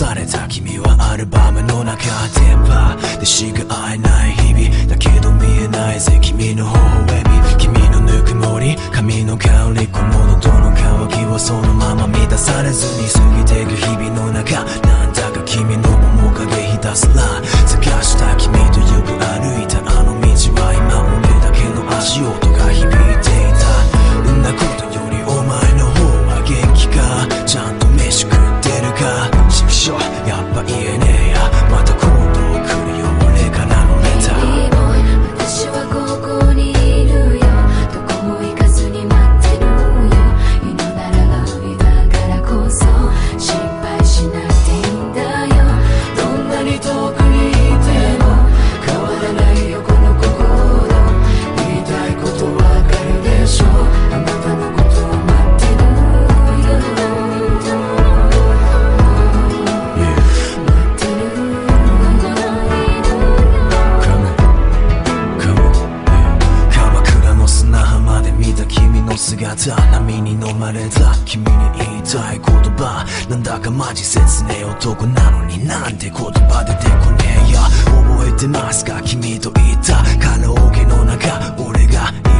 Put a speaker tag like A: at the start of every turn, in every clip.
A: された君はアルバムの中電波でしか会えない日々だけど見えないぜ君の微笑み君のぬくもり髪の
B: 髪 but you
A: まれた。君に言いたい言葉。なんだかマジ切ねえ男なのになんて言葉出てこねえや覚えてますか？君と言った。カラオケの中。俺がい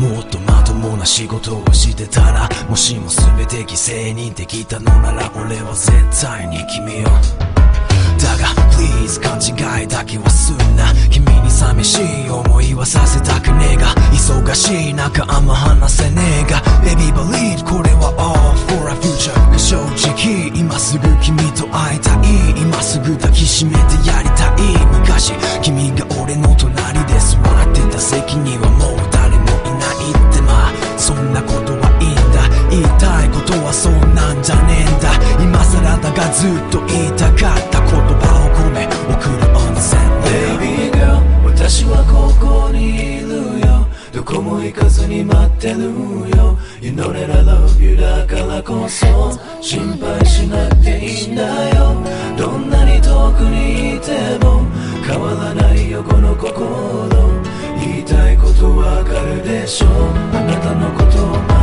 B: もっと
A: まともな仕事をしてたらもしも全て犠牲にできたのなら俺は絶対に君を。だが Please 勘違いだけはすんな。君に寂しい思いはさせたくねえが忙しい中あんま話せねえが。Baby believe これは all for a future 正直今すぐ君と会いたい。ってるよ。You know that I love you だからこそ心配しなくていいんだよ。どんなに遠くにいても変わらないよこの心。言いたいことわかるでしょ。うあなたのこと